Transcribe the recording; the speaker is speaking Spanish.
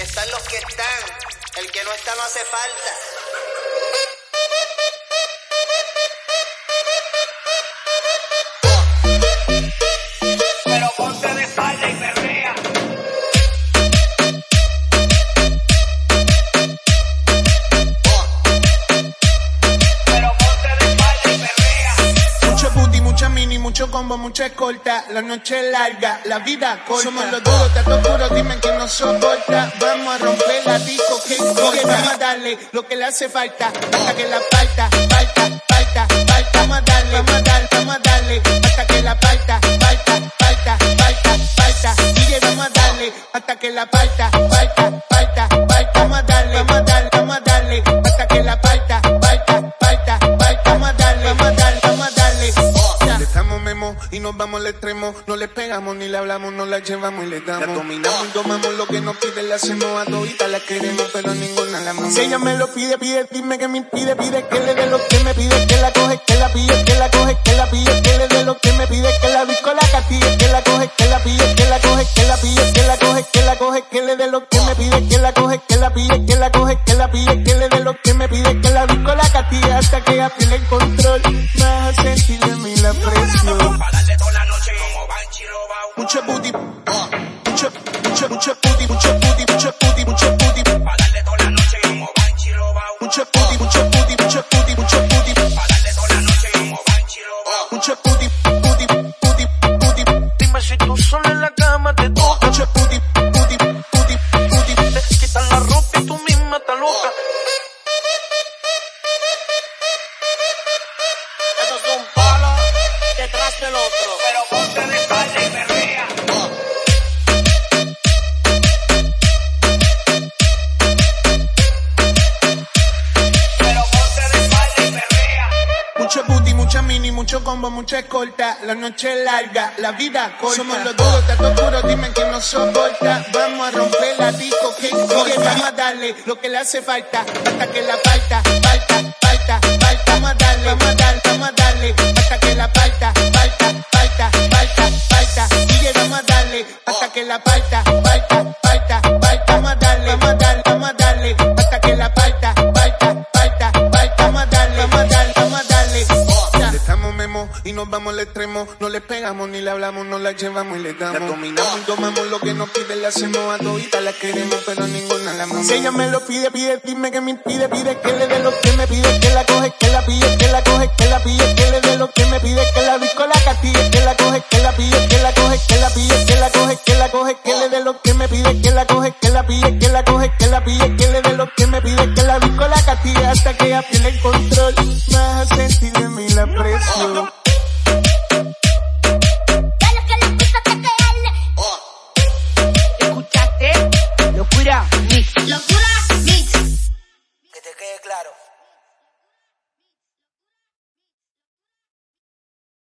Están los que están, el que no está no hace falta. Mucho combo, mucha escolta. La noche es larga, la vida corta. Somos los duros, te juro, dime que no soporta. Vamos a romper la disco, que corta. Vamos a darle lo que le hace falta. Hasta que la falta, falta, falta, falta. Vamos a darle, vamos a darle, vamos a darle. Hasta que la falta, falta, falta, falta, falta. Y vamos a darle hasta que la falta, falta. Y nos vamos al extremo. No le pegamos ni le hablamos, no la llevamos y le damos. La dominamos y tomamos lo que nos pide, le hacemos a todita, la queremos, pero ninguna la amamos. Si ella me lo pide, pide, dime que me impide, pide que le dé lo que me pide, que la coge, que la pille, que la coge, que la pille, que le dé lo que me pide, que la disco la catille, que la coge, que la pille, que la coge, que la pille, que la coge, que la coge, que le dé lo que me pide, que la coge, que la pille, que la coge, que la pille, que le dé lo que me pide, que la disco la catille hasta que ella pierde el control. A sentir de mí la presión. Mucho booty, mucho, mucho, mucho booty, mucho booty, mucho booty, mucho booty, Pa' darle toda la noche como Banchi robao. mucho booty, mucho booty, mucho booty, mucho booty, Pa' darle toda la noche como Banchi robao. mucho booty, booty, booty, booty, Dime si tú solo en la cama te toca. mucho booty, booty, booty, booty. Te quitan la ropa y tú misma estás loca. Esto es un palo detrás del otro. Pero ponte de espalda y perrea. Mucha mini, mucho combo, mucha escolta. La noche es larga, la vida corta. Somos los duros, te juro, dime que no soporta. Vamos a romper la disco, que corta. Vamos a darle lo que le hace falta. Hasta que la falta, falta, falta, falta. Vamos a darle, vamos a darle, vamos a darle. Hasta que la falta, falta, falta, falta, falta. Y vamos a darle hasta que la falta, falta, No le pegamos ni le hablamos, no la llevamos y le damos. La dominamos y tomamos lo que nos pide, le hacemos a todita, la queremos, pero ninguna la amamos. Si ella me lo pide, pide, dime que me impide, pide que le dé lo que me pide, que la coge, que la pille, que la coge, que la pille, que le dé lo que me pide, que la disco la catille, que la coge, que la pille, que la coge, que la pille, que la coge, que la coge, que le dé lo que me pide, que la coge, que la pille, que la coge, que la pille, que le dé lo que me pide, que la disco la catille hasta que ella pierde el control. A sentir de mí la presión.